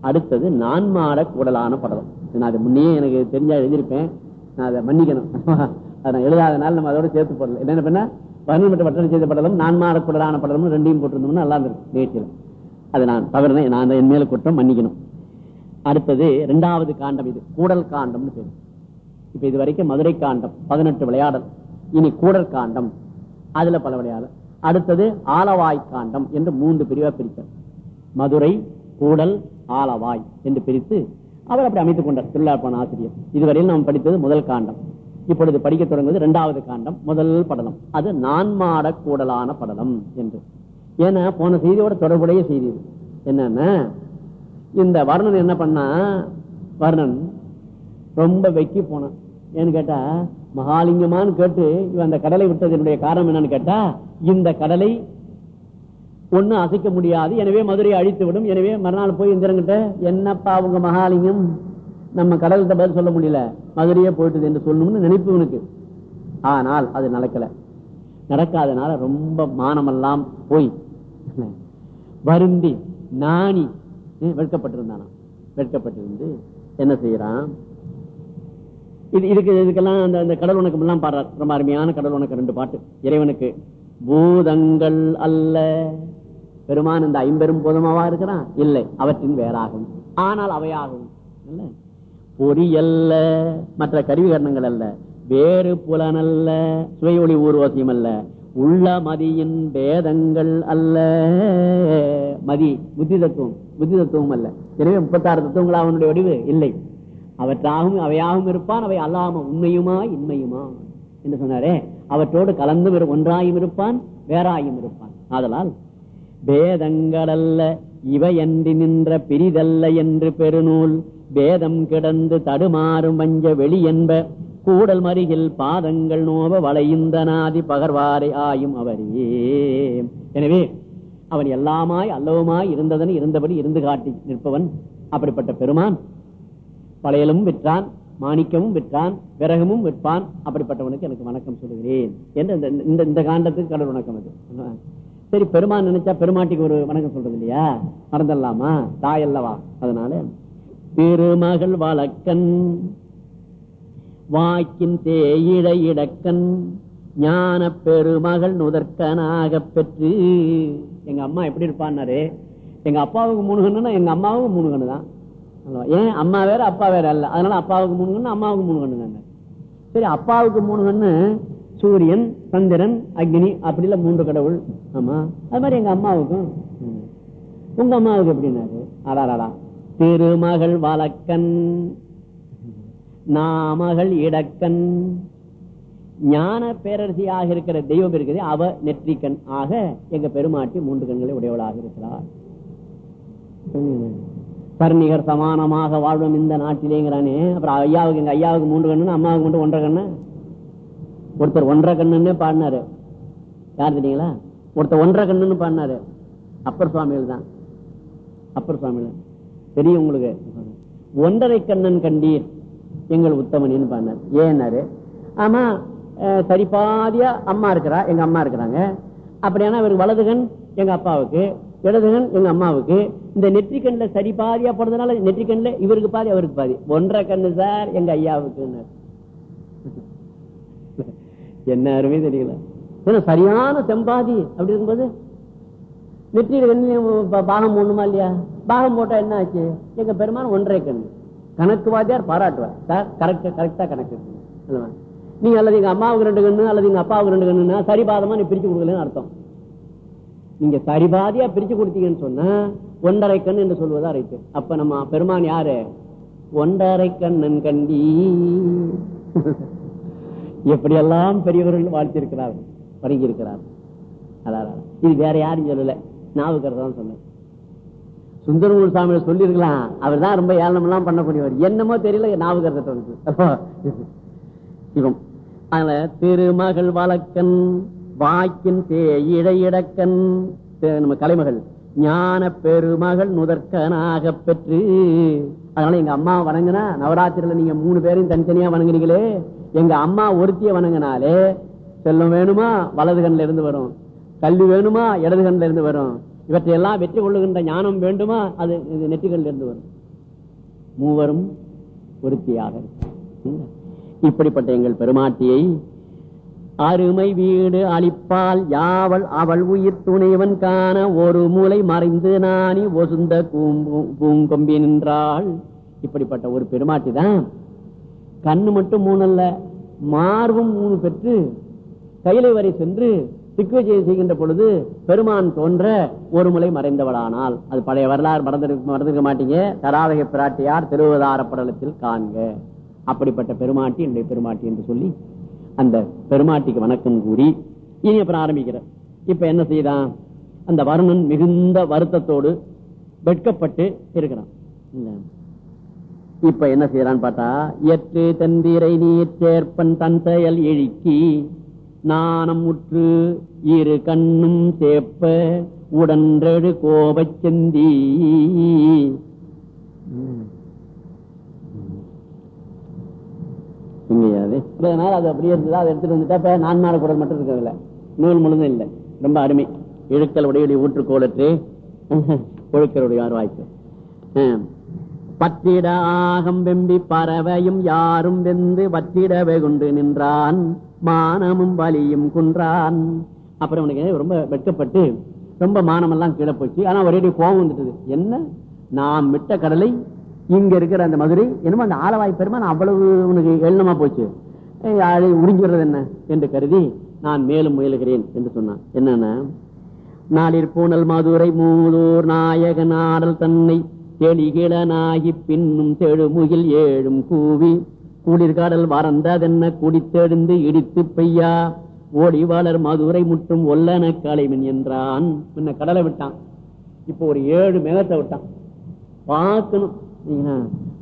அடுத்தது நான்மாட கூடலான படலம். நான் அது முன்னே எனக்கு தெரிஞ்சா எழுதியிருப்பேன். நான் அதை மன்னிக்கணும். அதை நான் எழுதாதனால நம்ம அதோட சேர்த்து போடல என்ன பண்ண? பதினெட்டு பட்டம் செய்த நான் மாற கூடலான படலும் ரெண்டையும் போட்டிருந்தோம்னா நல்லா இருந்திருக்கும் நிகழ்ச்சியில் அது நான் தவறுனேன். நான் என் மேல குற்றம் மன்னிக்கணும். அடுத்தது இரண்டாவது காண்டம் இது கூடல் காண்டம்னு பேரு. இப்ப இது வரைக்கும் மதுரை காண்டம் பதினெட்டு விளையாடல் இனி கூடல் காண்டம் அதுல பல விளையாடல். அடுத்தது ஆலவாய் காண்டம் என்று மூன்று பிரிவா பிரித்தல் மதுரை கூடல் ஆலவாய் என்று பிரித்து அவர் அப்படி அமைத்துக் கொண்டார். திருவிழாப்பான ஆசிரியர். இதுவரையில் நாம் படித்தது முதல் காண்டம். இப்பொழுது படிக்க தொடங்குவது இரண்டாவது காண்டம் முதல் படலம். அது நான்மாட கூடலான படலம் என்று. ஏன்னா போன செய்தியோட தொடர்புடைய செய்தி என்னன்னா இந்த வர்ணன் என்ன பண்ணா வர்ணன் ரொம்ப வெக்கி போனான். ஏன்னு கேட்டா மகாலிங்கமான்னு கேட்டு இவன் அந்த கடலை விட்டதனுடைய காரணம் என்னன்னு கேட்டா இந்த கடலை ஒண்ணு அசைக்க முடியாது. எனவே மதுரையை அழித்து விடும். எனவே மறுநாள் போய் இந்திரங்கிட்ட என்னப்பா உங்க மகாலிங்கம்? நம்ம கடல்கிட்ட பதில் சொல்ல முடியல. மதுரையே போயிட்டது என்று சொல்லணும்னு நினைப்பு உனக்கு. ஆனால் அது நடக்கல. நடக்காதனால ரொம்ப மானமெல்லாம் போய் வருந்தி நாணி ஹம், வெட்கப்பட்டிருந்தானா? வெட்கப்பட்டிருந்து என்ன செய்யறான்? இது இதுக்கு இதுக்கெல்லாம் அந்த அந்த கடல் உனக்கு எல்லாம் பாடுறார். ரொம்ப அருமையான கடல் உனக்கு ரெண்டு பாட்டு. இறைவனுக்கு பூதங்கள் அல்ல பெருமான் இந்த ஐம்பெரும் போதுமாவா இருக்கிறான்? இல்லை அவற்றின் வேறாகும். ஆனால் அவையாகும். பொறியல்ல மற்ற கருவிகரணங்கள் அல்ல. வேறு புலனல்ல சுவை ஒளி ஊர்வசியம் அல்ல. உள்ள மதியின் பேதங்கள் அல்ல. மதி புத்தி தத்துவம் புத்தி தத்துவம் அல்ல. எனவே முப்பத்தாறு தத்துவங்களா அவனுடைய வடிவு இல்லை. அவற்றாகவும் அவையாகவும் இருப்பான் அவை அல்லாம உண்மையுமா இன்மையுமா? என்று சொன்னாரே. அவற்றோடு கலந்து ஒன்றாயும் இருப்பான் வேறாயும் இருப்பான். ஆதலால் வேதங்களல்ல இவையன்றி நின்ற பிரிதல்ல என்று பெருநூல் வேதம் கிடந்து தடுமாறும் வஞ்ச வெளி என்ப கூடல் மருகில் பாதங்கள் நோவ வளையுந்த நாதி பகர்வாரை ஆயும் அவரே. எனவே அவன் எல்லாமாய் அல்லவுமாய் இருந்ததன் இருந்தபடி இருந்து காட்டி நிற்பவன் அப்படிப்பட்ட பெருமான். பழையலும் விற்றான் மாணிக்கமும் விற்றான் விறகமும் விற்பான் அப்படிப்பட்டவனுக்கு எனக்கு வணக்கம் சொல்லுகிறேன். என்று இந்த- இந்த இந்த காண்டத்துக்கு கடவுள் வணக்கம் அது. சரி பெருமான் நினைச்சா பெருமாட்டிக்கு ஒரு வணக்கம் சொல்றது இல்லையா? மறந்துடலாமா? தாயல்லவா அதனால பெருமகள் வழக்கன் வாக்கின் தேயிழ இடக்கன் ஞான பெருமகள் நுதற்கனாக பெற்று எங்க அம்மா எப்படி இருப்பான்னாரு? எங்க அப்பாவுக்கு மூணு கண்ணுன்னா எங்க அம்மாவுக்கு மூணு கண்ணு தான் அல்லவா? ஏன்? அம்மா வேற அப்பா வேற அல்ல. அதனால அப்பாவுக்கு மூணு கண்ணு அம்மாவுக்கு மூணு கண்ணு சரி அப்பாவுக்கு மூணு கண்ணு சூரியன் சந்திரன் அக்னி அப்படில மூன்று கடவுள். ஆமா. அது மாதிரி எங்க அம்மாவுக்கும். உங்க அம்மாவுக்கு எப்படின்னாரு? அடாடாடா. திருமகள் வழக்கன் நாமகள் இடக்கன். ஞான பேரரசியாக இருக்கிற தெய்வம் இருக்கிறது அவ நெற்றிக்கண். ஆக எங்க பெருமாட்டி மூன்று கண்களை உடையவளாக இருக்கிறார் பர்ணிகர் சமானமாக வாழ்வோம் இந்த நாட்டிலேங்கிறானே. அப்புறம் ஐயாவுக்கு எங்க ஐயாவுக்கு மூன்று கண்ணு அம்மாவுக்கு மட்டும் ஒன்றரை கண்ணு? ஒருத்தர் ஒன்றரை கண்ணுன்னு பாடினாரு. யார் தெரியுங்களா? ஒருத்தர் ஒன்றரை கண்ணுன்னு பாடினாரு. அப்பர் சுவாமிகள் தான். அப்பர் சுவாமிகள். தெரியும் உங்களுக்கு? ஒன்றரை கண்ணன் கண்டீர். எங்கள் உத்தமனின்னு பாடினார். ஏன்னாரு ஆமா சரி சரிபாதியா அம்மா இருக்கிறா எங்க அம்மா இருக்கிறாங்க. அப்படியானா இவருக்கு வலதுகன் எங்க அப்பாவுக்கு இடதுகன் எங்க அம்மாவுக்கு. இந்த நெற்றி சரி பாதியா போடுறதுனால நெற்றி இவருக்கு பாதி அவருக்கு பாதி. ஒன்றரை கண்ணு சார் எங்க ஐயாவுக்கு என்ன அருமை தெரியல. ஏன்னா சரியான செம்பாதி அப்படி இருக்கும்போது நெற்றியில பாகம் போடணுமா இல்லையா? பாகம் போட்டா என்ன ஆச்சு? எங்க பெருமான் ஒன்றரை கண்ணு கணக்கு வாத்தியார் பாராட்டுவார். சார் கரெக்டா கரெக்டா கணக்கு இருக்குங்க. நீங்க அல்லது எங்க அம்மாவுக்கு ரெண்டு கண்ணு அல்லது எங்க அப்பாவுக்கு ரெண்டு கண்ணுன்னா சரிபாதமா நீ பிரிச்சு கொடுக்கலன்னு அர்த்தம். நீங்க சரிபாதியா பிரிச்சு கொடுத்தீங்கன்னு சொன்னா ஒன்றரை கண் என்று சொல்வதா ரைட்டு அப்ப நம்ம பெருமான் யாரு? ஒன்றரை கண்ணன் கண்டி. எப்படியெல்லாம் பெரியவர்கள் வாழ்த்திருக்கிறார்கள் வணங்கி இருக்கிறார்கள் அதான் இது வேற யாரும் சொல்லல. நாவுக்கரசு சொன்னேன். சுந்தரமூர் சாமியை சொல்லியிருக்கலாம். அவர் தான் ரொம்ப ஏளனம் எல்லாம் பண்ணக்கூடியவர். என்னமோ தெரியல நாவுக்கரசத்தை அதனால திருமகள் வழக்கன் வாக்கின் இடையிடக்கன் நம்ம கலைமகள் ஞான பெருமகள் முதற்கனாக பெற்று அதனால எங்க அம்மா வணங்கினா நவராத்திரியில நீங்க மூணு பேரையும் தனித்தனியா வணங்குறீங்களே எங்க அம்மா ஒருத்திய வணங்கினாலே செல்லம் வேணுமா? வலது கண்ணில இருந்து வரும். கல்வி வேணுமா? இடது கண்ணில இருந்து வரும். இவற்றையெல்லாம் வெற்றி கொள்ளுகின்ற ஞானம் வேண்டுமா? அது இது நெற்றிகள் இருந்து வரும். மூவரும் ஒருத்தியாக இப்படிப்பட்ட எங்கள் பெருமாட்டியை அருமை வீடு அளிப்பால் யாவல் அவள் உயிர் துணைவன் காண ஒரு மூலை மறைந்து நாணி ஒசுந்த பூங்கொம்பி நின்றாள். இப்படிப்பட்ட ஒரு பெருமாட்டி தான் கண்ணு மட்டும் மூணு அல்ல மார்பும் மூணு பெற்று கைலை வரை சென்று திக்குவஜயம் செய்கின்ற பொழுது பெருமான் தோன்ற ஒரு முறை மறைந்தவளானால். அது பழைய வரலாறு மறந்திருக்க மறந்திருக்க மாட்டீங்க. தராதக பிராட்டியார் திருவதார படலத்தில் காண்க. அப்படிப்பட்ட பெருமாட்டி என்னுடைய பெருமாட்டி என்று சொல்லி அந்த பெருமாட்டிக்கு வணக்கம் கூறி இனி அப்புறம் ஆரம்பிக்கிறார் இப்ப என்ன செய்யலாம் அந்த வருணன் மிகுந்த வருத்தத்தோடு வெட்கப்பட்டு இருக்கிறான். இப்ப என்ன செய்யறான்னு பார்த்தா எட்டு தந்திரை நீர் சேர்ப்பன் தன் செயல் இழுக்கி நாணம் உற்று இரு கண்ணும் சேப்ப உடன்றெழு கோபச் செந்தி. அதனால அது அப்படியே இருந்ததா அதை எடுத்துட்டு வந்துட்டா இப்ப நான் மாற மட்டும் இருக்கிறதுல நூல் முழுதும் இல்லை. ரொம்ப அருமை. இழுக்கல் உடைய ஊற்றுக்கோளற்று ஒழுக்கருடைய ஆர்வாய்ப்பு ஆம். பற்றிட ஆகம் வெம்பி பறவையும் யாரும் வெந்து வற்றிடவே கொண்டு நின்றான். மானமும் வலியும் குன்றான். அப்புறம் உனக்கு ரொம்ப வெட்கப்பட்டு ரொம்ப மானமெல்லாம் கீழே போச்சு. ஆனா ஒரே கோபம் வந்துட்டது. என்ன? நாம் விட்ட கடலை இங்க இருக்கிற அந்த மதுரை என்னமோ அந்த ஆலவாய் பெருமான் அவ்வளவு உனக்கு எண்ணமா போச்சு. ஏய், அதை உறிஞ்சுறது என்ன? என்று கருதி நான் மேலும் முயலுகிறேன் என்று சொன்னான். என்னன்னா நாளிற் பூனல் மதுரை மூதூர் நாயக நாடல் தன்னை தெளிகிழனாகி பின்னும் தெழுமுகில் ஏழும் கூவி குளிர்காடல் வறந்ததென்ன குடித்தெழுந்து இடித்து பெய்யா ஓடி மதுரை முட்டும் ஒல்லன கலைவன் என்றான். முன்ன கடலை விட்டான். இப்போ ஒரு ஏழு மேகத்தை விட்டான். பார்க்கணும்.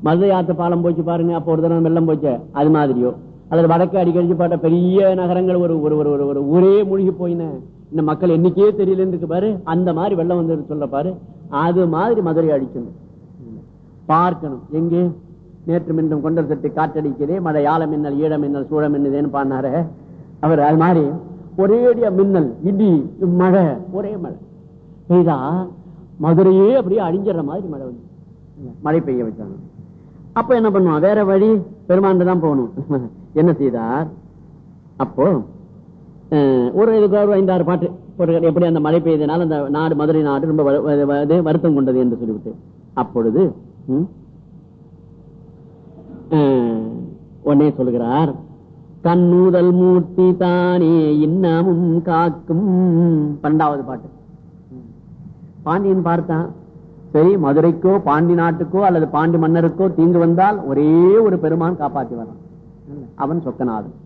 மதுரை ஆத்து பாலம் போச்சு பாருங்க அப்போ ஒரு தடவை வெள்ளம் போச்சு அது மாதிரியோ? அல்லது வடக்கு அடிக்கடிச்சு பாட்ட பெரிய நகரங்கள் ஒரு ஒரு ஒரு ஒரு- ஒரு மூழ்கி போயின. இந்த மக்கள் என்னைக்கே தெரியலன்னு இருக்கு பாரு அந்த மாதிரி வெள்ளம் வந்து சொல்ல பாரு. அது மாதிரி மதுரை அடிக்கணும் பார்க்கணும். எங்கே? நேற்று மீண்டும் கொண்டர் தட்டு காற்றடிக்கிறே மழை யாழ மின்னல் ஈழ மின்னல் சூழ மின்னதேன்னு பாடினாரு. அவர் அது மாதிரி ஒரேடியா மின்னல் இடி மழை ஒரே மழை. பெய்தா? மதுரையே அப்படியே அழிஞ்சிடற மாதிரி மழை வந்து. மழை பெய்ய வச்சாங்க. அப்ப என்ன பண்ணுவான்? வேற வழி? பெருமாண்டு தான் போகணும். என்ன செய்தார்? அப்போ அஹ், ஒரு இதுக்கு ஒரு ஐந்தாறு பாட்டு ஒரு எப்படி அந்த மழை பெய்தனால அந்த நாடு மதுரை நாடு ரொம்ப வருத்தம் கொண்டது என்று சொல்லிவிட்டு. அப்பொழுது உடனே சொல்லுகிறார் தன்னூதல் மூர்த்தி தானே இன்னமும் காக்கும். பன்னெண்டாவது பாட்டு. பாண்டியன் பார்த்தான் சரி மதுரைக்கோ பாண்டி நாட்டுக்கோ அல்லது பாண்டி மன்னருக்கோ தீங்கு வந்தால் ஒரே ஒரு பெருமான் காப்பாற்றி வரான் அவன் சொக்கநாதன்.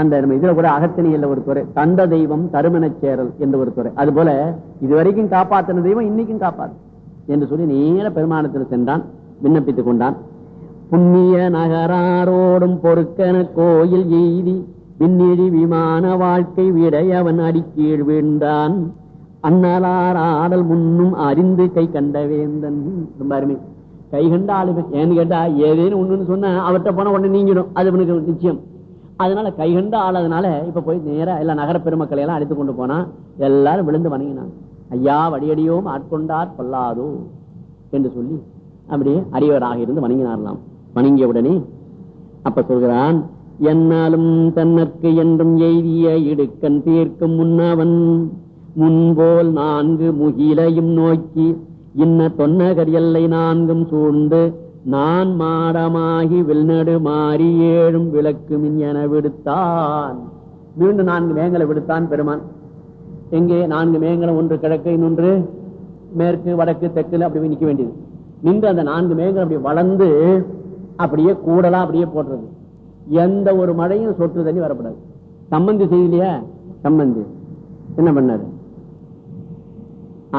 அந்த நம்ம இதுல கூட அகத்தினியில் ஒரு துறை தந்த தெய்வம் தருமணச் சேரல் என்று ஒரு துறை. அது போல இதுவரைக்கும் காப்பாத்தின தெய்வம் இன்னைக்கும் காப்பாத்து. என்று சொல்லி நேர பெருமானத்தில் சென்றான் விண்ணப்பித்துக் கொண்டான். புண்ணிய நகராரோடும் பொறுக்கன கோயில் எய்தி விண்ணிழி விமான வாழ்க்கை விடையவன் அடிக்கீழ் வீழ்ந்தான். அண்ணலார் ஆடல் முன்னும் அறிந்து கை கண்ட வேந்தன். ரொம்ப அருமை. கை கண்ட ஆளுமை ஏன்னு கேட்டா ஏதேன்னு ஒண்ணுன்னு சொன்னா அவர்கிட்ட போனா உடனே நீங்கிடும். அது எனக்கு நிச்சயம். அதனால கை கண்ட ஆளதுனால இப்ப போய் நேரா எல்லா நகர பெருமக்களை எல்லாம் அழைத்து கொண்டு போனா எல்லாரும் விழுந்து வணங்கினாங்க. ஐயா வடியடியோம் ஆட்கொண்டார் கொள்ளாதோ? என்று சொல்லி அப்படியே அரியவராக இருந்து வணங்கினார்லாம் வணங்கிய உடனே அப்ப சொல்கிறான் என்னாலும் தன்னற்கு என்றும் எய்திய இடுக்கன் தீர்க்கும் முன்னவன் முன்போல் நான்கு முகிலையும் நோக்கி இன்ன தொன்னகர் எல்லை நான்கும் சூழ்ந்து நான் மாடமாகி வில்நடு மாறி ஏழும் விளக்கு மின் என விடுத்தான். மீண்டும் நான்கு மேங்களை விடுத்தான் பெருமான். எங்கே நான்கு மேகங்களும் ஒன்று கிழக்கு இன்னொன்று மேற்கு வடக்கு தெற்குல அப்படி நிக்க வேண்டியது. நின்று அந்த நான்கு மேகங்கள் அப்படி வளர்ந்து அப்படியே கூடலா அப்படியே போடுறது. எந்த ஒரு மழையும் சொட்டு தண்ணி வரப்படாது. சம்பந்தி செய்யலையா? சம்பந்தி என்ன பண்ணாரு?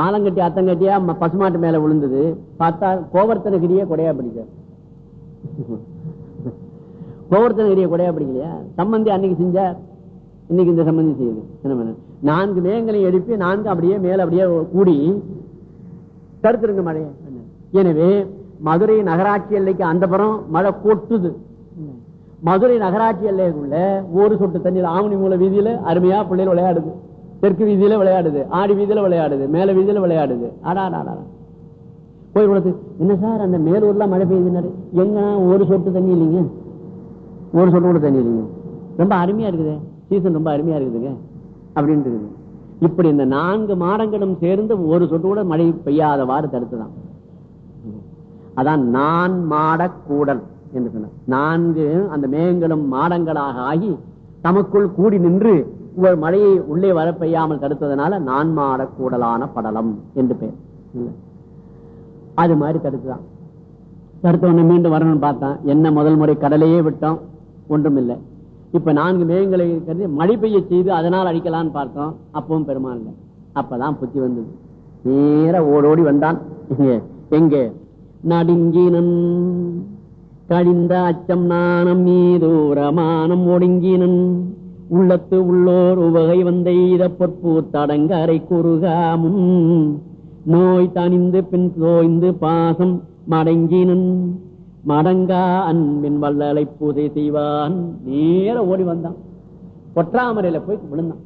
ஆலங்கட்டி அத்தங்கட்டியா பசுமாட்டு மேல விழுந்தது. பார்த்தா கோவர்த்தனகிரியே கொடையா பிடிச்சார் கோவர்த்தனகிரியை கொடையா பிடிக்கலையா? சம்பந்தி அன்னைக்கு செஞ்சார். இன்னைக்கு இந்த சம்பந்தி செய்யுது. என்ன பண்ண நான்கு மேகங்களையும் எழுப்பி நான்கு அப்படியே மேல அப்படியே கூடி தடுத்துருங்க மழையை. எனவே மதுரை நகராட்சி எல்லைக்கு அந்த புறம் மழை கொட்டுது. மதுரை நகராட்சி எல்லைக்குள்ள ஒரு சொட்டு தண்ணியில் ஆவணி மூல வீதியில அருமையா பிள்ளைகள் விளையாடுது. தெற்கு வீதியில விளையாடுது ஆடி வீதியில விளையாடுது மேல வீதியில விளையாடுது. ஆடா ஆடா போய் கொடுத்து என்ன சார் அந்த மேலூர்ல மழை பெய்யுதுனாரு எங்க ஒரு சொட்டு தண்ணி இல்லைங்க? ஒரு சொட்டு கூட தண்ணி இல்லைங்க. ரொம்ப அருமையா இருக்குது. சீசன் ரொம்ப அருமையா இருக்குதுங்க. அப்படின்ட்டு இப்படி இந்த நான்கு மாடங்களும் சேர்ந்து ஒரு சொட்டு கூட மழை பெய்யாதவாறு தடுத்துதான் அதான் நான் மாடக் கூடல் என்று சொன்ன நான்கு அந்த மேகங்களும் மாடங்களாக ஆகி தமக்குள் கூடி நின்று மழையை உள்ளே வர பெய்யாமல் தடுத்ததுனால நான் மாடக் கூடலான படலம் என்று பெயர். அது மாதிரி தடுத்துதான் தடுத்த உடனே மீண்டும் வரணும்னு பார்த்தான். என்ன முதல் முறை கடலையே விட்டோம்? ஒன்றும் இல்லை. இப்ப நான்கு மேகங்களை கருதி மழை பெய்ய செய்து அதனால் அடிக்கலாம்னு பார்த்தோம். அப்பவும் பெருமாள் அப்பதான் புத்தி வந்தது. நேர ஓடோடி வந்தான். எங்க எங்கே? நடுங்கினன். கழிந்த அச்சம் நாணம் மீதூரமானம் ஒடுங்கினன். உள்ளத்து உள்ளோர் உவகை வந்த இத பொற்பு தடங்கரை குறுகாமும் நோய் தணிந்து பின் தோய்ந்து பாசம் மடங்கினன். மடங்கா அன்பின் வல்லலை பூஜை செய்வான். நேர ஓடி வந்தான். பொற்றாமரையில போய் விழுந்தான்.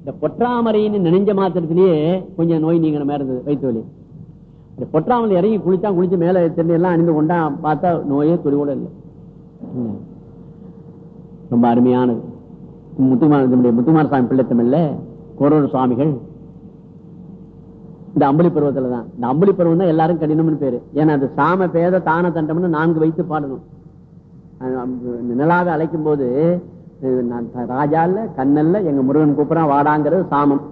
இந்த பொற்றாமரைன்னு நினைஞ்ச மாத்திரத்திலேயே கொஞ்சம் நோய் நீங்கிற மாதிரி இருந்தது வயிற்று வலி இந்த பொற்றாமரை இறங்கி குளிச்சா குளிச்சு மேல தென்னை எல்லாம் அணிந்து கொண்டா பார்த்தா நோயே துளி இல்லை. ரொம்ப அருமையானது. முத்துமார முத்துமார சாமி பிள்ளைத்தமிழ்ல கோரூர் சுவாமிகள் இந்த அம்பளி பருவத்துல தான். இந்த அம்பளி பருவம் தான் எல்லாரும் கடினம்னு பேரு. ஏன்னா அது சாம பேத தான தண்டம்னு நான்கு வைத்து பாடணும். அது நிலாவை அழைக்கும் போது ராஜால கண்ணல்ல எங்க முருகன் கூப்பிடான் வாடாங்கிறது சாமம்.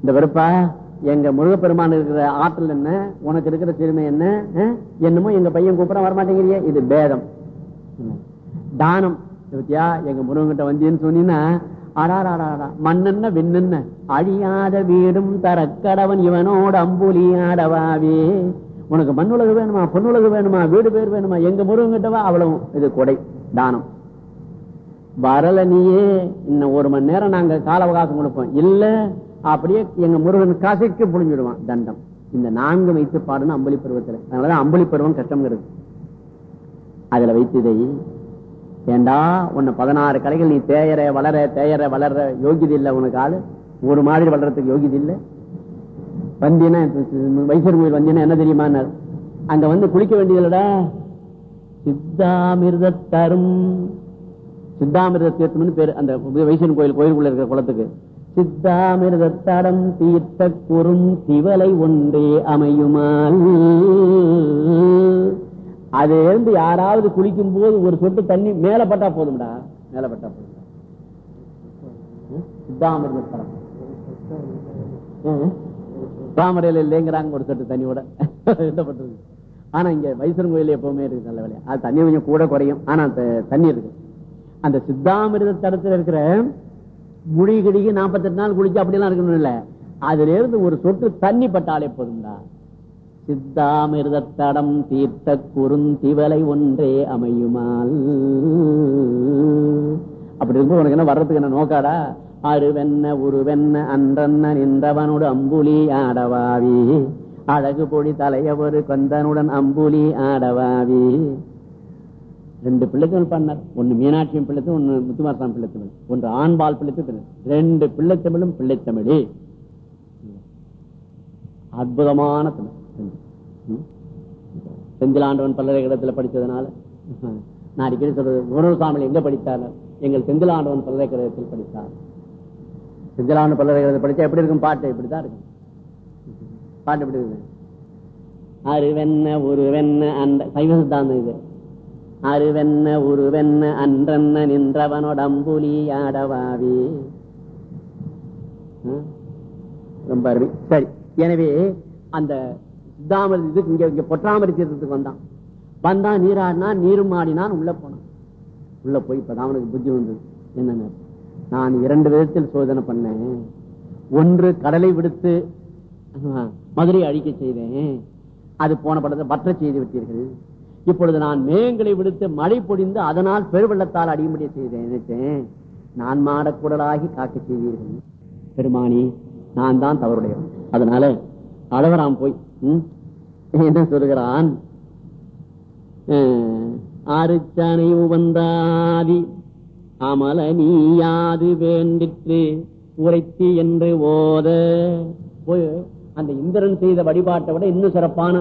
இந்த வெறுப்பா எங்க முருகப்பெருமான் இருக்கிற ஆற்றல் என்ன? உனக்கு இருக்கிற சிறுமை என்ன? என்னமோ எங்க பையன் கூப்பிட வரமாட்டேங்கிறிய. இது பேதம். தானம். எங்க எங்க முருகன்கிட்ட வந்தீன்னு சொன்னீங்கன்னா அடாராடாடா மண்ணென்ன வெண்ணென்ன? அழியாத வீடும் தரக்கடவன் இவனோட அம்புலி ஆடவாவே உனக்கு மண்ணுலகு வேணுமா பொண்ணுலகு வேணுமா வீடு பேர் வேணுமா எங்க முருகன் அவ்வளவு இது கொடை தானம். வரல நீயே இன்னும் ஒரு மணி நேரம் நாங்க கால அவகாசம் கொடுப்போம். இல்ல அப்படியே எங்க முருகன் காசைக்கு புழிஞ்சிடுவான் தண்டம். இந்த நான்கு வைத்து பாடுன்னு அம்பலி பருவத்துல. அதனாலதான் அம்பலி பருவம் கஷ்டம்ங்கிறது. அதுல வைத்து இதை ஏண்டா உன்னை பதினாறு கலைகள் நீ தேயற வளர தேயற வளர்ற யோகியது இல்ல உனக்கு ஆளு? ஒரு மாதிரி வளர்றதுக்கு யோகியது இல்ல வந்தீங்கன்னா வைசர் கோயில் வந்தீங்கன்னா என்ன தெரியுமா அங்க வந்து குளிக்க வேண்டியதுலடா சித்தாமிர்த தரும். சித்தாமிர்த தீர்த்தம்னு பேரு அந்த வைசன் கோயில் கோயிலுக்குள்ள இருக்கிற குளத்துக்கு. சித்தாமிர்த தடம் தீர்த்த குறும் திவலை ஒன்றே அமையுமால். அது இருந்து யாராவது குளிக்கும் போது ஒரு சொட்டு தண்ணி மேல பட்டா போதும்டா. மேல பட்டா போதும் சித்தாமிர்த தாமரையில இல்லைங்கிறாங்க ஒரு சொட்டு தண்ணியோட. என்ன பண்றது? ஆனா இங்க வைசன் கோயில் எப்பவுமே இருக்கு நல்ல வேலையா. அது தண்ணி கொஞ்சம் கூட குறையும். ஆனா தண்ணி இருக்கு. அந்த சித்தாமிர்த தடத்துல இருக்கிற முடி கிடிக்கு நாற்பத்தெட்டு நாள் குளிச்சு அப்படிலாம் இருக்கணும் இல்ல அதுல இருந்து ஒரு சொட்டு தண்ணி பட்டாலே போதும்டா. சித்தாமிர்தத்தடம் தீர்த்த குறுந்திவலை ஒன்றே அமையுமால். அப்படி இருக்கும் உனக்கு என்ன வர்றதுக்கு என்ன நோக்காடா? அருவென்ன உருவென்ன அன்றன்ன நின்றவனோடு அம்புலி ஆடவாவி. அழகு பொடி தலையவரு கொந்தனுடன் அம்புலி ஆடவாவி. ரெண்டு பிள்ளைகள் பண்ணார். ஒன்னு மீனாட்சியம் பிள்ளைத்து ஒன்னு முத்துமாரசாமி பிள்ளைத்தமிழ் ஒன்று ஆண்பால் பிள்ளைத்து ரெண்டு பிள்ளைத்தமிழும் பிள்ளைத்தமிழே. அற்புதமான தமிழ். செந்திலாண்டவன் பல்கலைக்கழகத்தில் படித்ததுனால. நான் அடிக்கடி சொல்றது குரு சாமி எங்க படித்தார் எங்கள் செந்திலாண்டவன் பல்கலைக்கழகத்தில் படித்தார். செந்திலாண்டவன் பல்கலைக்கழகத்தில் படித்தா எப்படி இருக்கும்? பாட்டு இப்படிதான் இருக்கும். பாட்டு எப்படி இருக்கு அருவென்ன உருவென்ன அந்த சைவ சித்தாந்தம் இது. அருவென்ன உருவென்ன அன்றென்ன நின்றவனோடம்புலி ஆடவாவி. ரொம்ப அருமை. சரி. எனவே அந்த சித்தாமல் இது இங்க இங்க பொற்றாமரி தீர்த்தத்துக்கு வந்தான். வந்தான் நீராடினா நீரும் ஆடினான் உள்ள போனான். உள்ள போய் இப்பதான் அவனுக்கு புத்தி வந்தது. என்னன்னு? நான் இரண்டு விதத்தில் சோதனை பண்ணேன். ஒன்று கடலை விடுத்து மதுரை அழிக்க செய்தேன். அது போன படத்தை பற்ற செய்து விட்டீர்கள். இப்பொழுது நான் மேகங்களை விடுத்து மழை பொடிந்து அதனால் பெருவெள்ளத்தால் அடிமுடிய செய்தேன். நினைத்தேன் நான் மாடக்கூடலாகி காக்க செய்தீர்கள். பெருமானி நான் தான் தவறுடையவன். அதனால அழகராம் போய் என்ன சொல்கிறான்? அருச்சனை உவந்தாதி அமல நீ யாது வேண்டிற்று உரைத்தி என்று ஓத. போய் அந்த இந்திரன் செய்த வழிபாட்டை விட இன்னும் சிறப்பான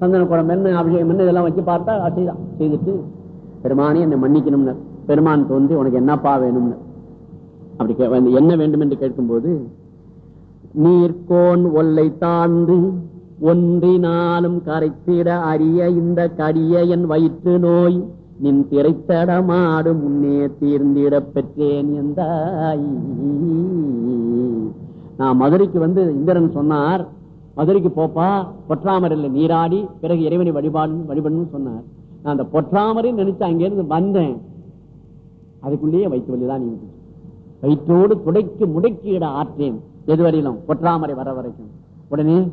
சந்தன குடம் என்ன அபிஷேகம் என்ன இதெல்லாம் வச்சு பார்த்தா செய்தான் செய்துட்டு பெருமானே என்னை மன்னிக்கணும்னர். பெருமான் தோன்றி உனக்கு என்னப்பா வேணும்னு அப்படி கே- என்ன வேண்டும் என்று கேட்கும்போது நீர்கோன் ஒல்லை தாழ்ந்து ஒன்றினாலும் கரைத்திட அறிய இந்த கடிய என் வயிற்று நோய். நின் திரைத்தடமாடு முன்னே தீர்ந்திடப் பெற்றேன் எந்த நான் மதுரைக்கு வந்து இந்திரன் சொன்னார் மதுரைக்கு போப்பா பொற்றாமரில் நீராடி பிறகு இறைவனை வழிபாடு வழிபடணும்னு சொன்னார். நான் அந்த பொற்றாமரை நினைச்சு அங்கிருந்து வந்தேன். அதுக்குள்ளேயே வயிற்று வலிதான் நீங்க வயிற்றோடு துடைக்கு முடக்கிட ஆற்றேன். எதுவரையிலும் பொற்றாமரை வர வரைக்கும். உடனே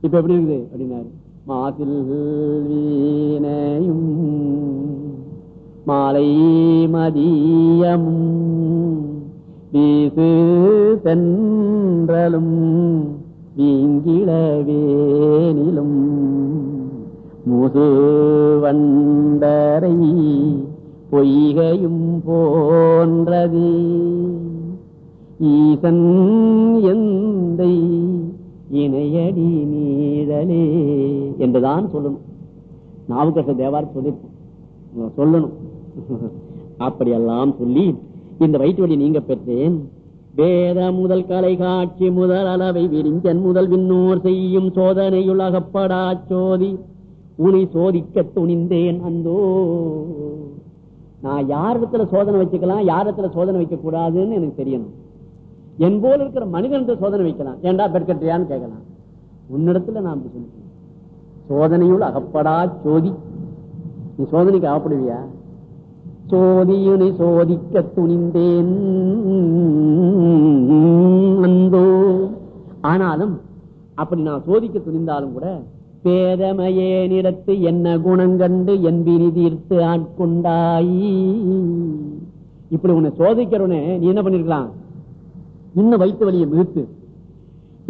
இப்ப எப்படி இருக்குது? அப்படின்னாரு. மாசில் வீணையும் மாலை மதியம் வீசு தென்றலும் வீங்கிழவேனிலும் முது வண்டரை பொய்கையும் போன்றது. ஈசன் எந்தை இணையடி நீழலே என்றுதான் சொல்லணும். நாவுக்கரச தேவார் சொல்லிருக்கோம். சொல்லணும். அப்படியெல்லாம் சொல்லி இந்த வயிற்று வழி நீங்க பெற்றேன். வேத முதல் கலை காட்சி முதல் அளவை விரிஞ்சன் முதல் விண்ணோர் செய்யும் சோதனையுள் அகப்படா சோதி. உனி சோதிக்க துணிந்தேன் அந்தோ. நான் யாரிடத்துல சோதனை வச்சுக்கலாம் யார் இடத்துல சோதனை வைக்க கூடாதுன்னு எனக்கு தெரியணும். என் போல இருக்கிற மனிதன் சோதனை வைக்கலாம். ஏன்டா பெற்கட்டியான்னு கேட்கலாம். உன்னிடத்துல நான் அப்படி சொல்லிட்டேன். சோதனையுள் அகப்படா சோதி. நீ சோதனைக்கு அகப்படுவியா சோதியுனை சோதிக்க துணிந்தேன். அந்தோ. ஆனாலும் அப்படி நான் சோதிக்க துணிந்தாலும் கூட பேதமையே நிறத்து என்ன குணங்கண்டு என் விரி தீர்த்து ஆட்கொண்டாயி. இப்படி உன்னை சோதிக்கிறவனே நீ என்ன பண்ணிருக்கலாம்? இன்னும் வைத்து வலியை மிகுத்து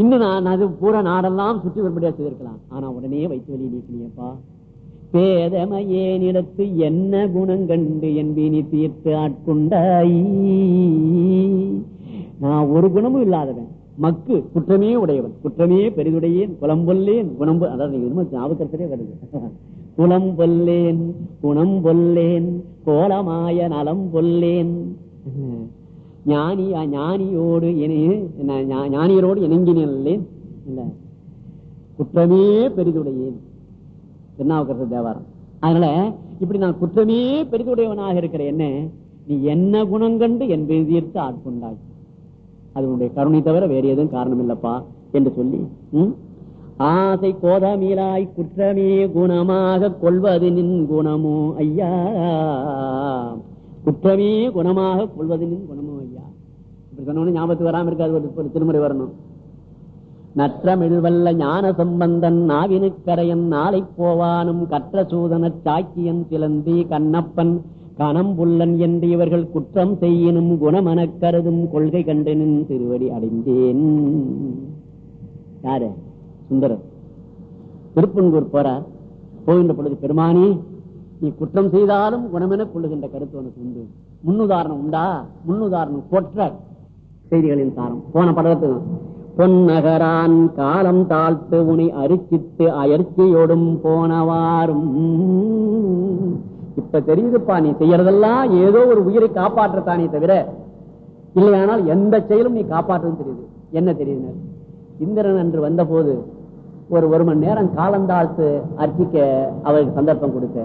இன்னும் நான் அது பூரா நாடெல்லாம் சுற்றி வரும்படியா செய்திருக்கலாம். ஆனா உடனே வயிற்று வலியை நீக்கினியப்பா. பேதமையேனிடத்து என்ன குணங்கண்டு என் வினி தீர்த்து ஆட்கொண்டாய். நான் ஒரு குணமும் இல்லாதவன். மக்கு குற்றமே உடையவன். குற்றமே பெரிதுடையேன். குளம்பொல்லேன் குணம்பு அதாவது ஞாபகத்திலே வருது. குளம் பொல்லேன் குணம் பொல்லேன். கோலமாய நலம் பொல்லேன். ஞானி ஞானியோடு இணை- ஞானியரோடு இணங்கினேன் இல்ல. குற்றமே பெரிதுடையேன். திருநாவுக்கரசு தேவாரம். அதனால இப்படி நான் குற்றமே பெரிதுடையவனாக இருக்கிற என்ன நீ என்ன குணம் கண்டு என் பெருதீர்த்து ஆட்கொண்டாய். அது உன்னுடைய கருணை தவிர வேற எதுவும் காரணம் இல்லப்பா என்று சொல்லி ஆசை கோதமிலாய் குற்றமே குணமாக கொள்வது நின் குணமோ ஐயா. குற்றமே குணமாக கொள்வது நின் குணமோ சொன்னோன்னு ஞாபகத்துக்கு வராம இருக்காது ஒரு- திருமுறை வரணும். நற்றமிழ்வல்ல ஞான சம்பந்தன் நாவினுக்கரையன் நாளை போவானும் கற்ற சூதன சாக்கியன் சிலந்தி கண்ணப்பன். கணம்புல்லன் என்று இவர்கள் குற்றம் செய்யினும் குணமன கருதும் கொள்கை கண்டனின் திருவடி அடைந்தேன். யாரு? சுந்தரர் திருப்பன்கூர் போறார். போகின்ற பொழுது பெருமானி நீ குற்றம் செய்தாலும் குணமென கொள்ளுகின்ற கருத்து உனக்கு உண்டு. முன்னுதாரணம் உண்டா? முன்னுதாரணம் கொற்ற செய்திகளின் தாரம் போன படத்துக்கு பொன்னகரான் காலம் தாழ்த்து உனி அரிச்சித்து அயற்சியோடும் போனவாரும் இப்ப தெரியுதுப்பா நீ செய்யறதெல்லாம் ஏதோ ஒரு உயிரை காப்பாற்றத்தானே தவிர இல்லையானால் எந்த செயலும் நீ காப்பாற்றும் தெரியுது. என்ன தெரியுது? இந்திரன் அன்று வந்த போது ஒரு ஒரு மணி நேரம் காலந்தாழ்த்து அர்ச்சிக்க அவருக்கு சந்தர்ப்பம் கொடுத்த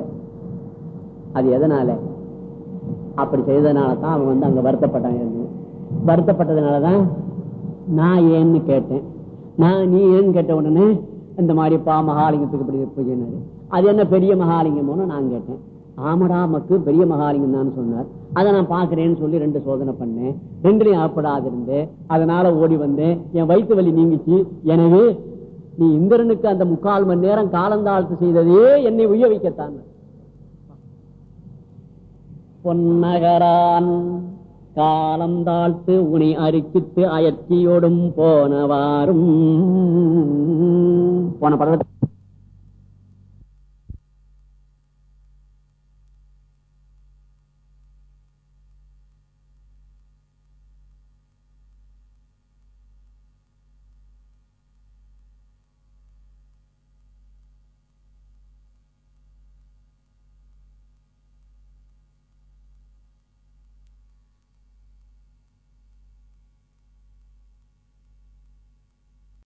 அது எதனால? அப்படி செய்ததுனால தான் அவன் வந்து அங்க வருத்தப்பட்டான். வருத்தப்பட்டதுனாலதான் நான் ஏன்னு கேட்டேன். நான் நீ ஏன்னு கேட்ட உடனே இந்த மாதிரி பா மகாலிங்கத்துக்கு இப்படி பூஜைனாரு அது என்ன பெரிய மகாலிங்கமோன்னு நான் கேட்டேன். ஆமடா மக்கு பெரிய மகாலிங்கம் தான் சொன்னார். அதை நான் பாக்குறேன்னு சொல்லி ரெண்டு சோதனை பண்ணேன். ரெண்டுலையும் ஆப்படாது இருந்து அதனால ஓடி வந்தேன். என் வயிற்று வலி நீங்கிச்சு. எனவே நீ இந்திரனுக்கு அந்த முக்கால் மணி நேரம் காலந்தாழ்த்து செய்ததே என்னை உய வைக்கத்தான். பொன்னகரான் காலம் தாழ்த்து உனி அரிக்கித்து அயற்சியோடும் போனவாறும் போன படத்தை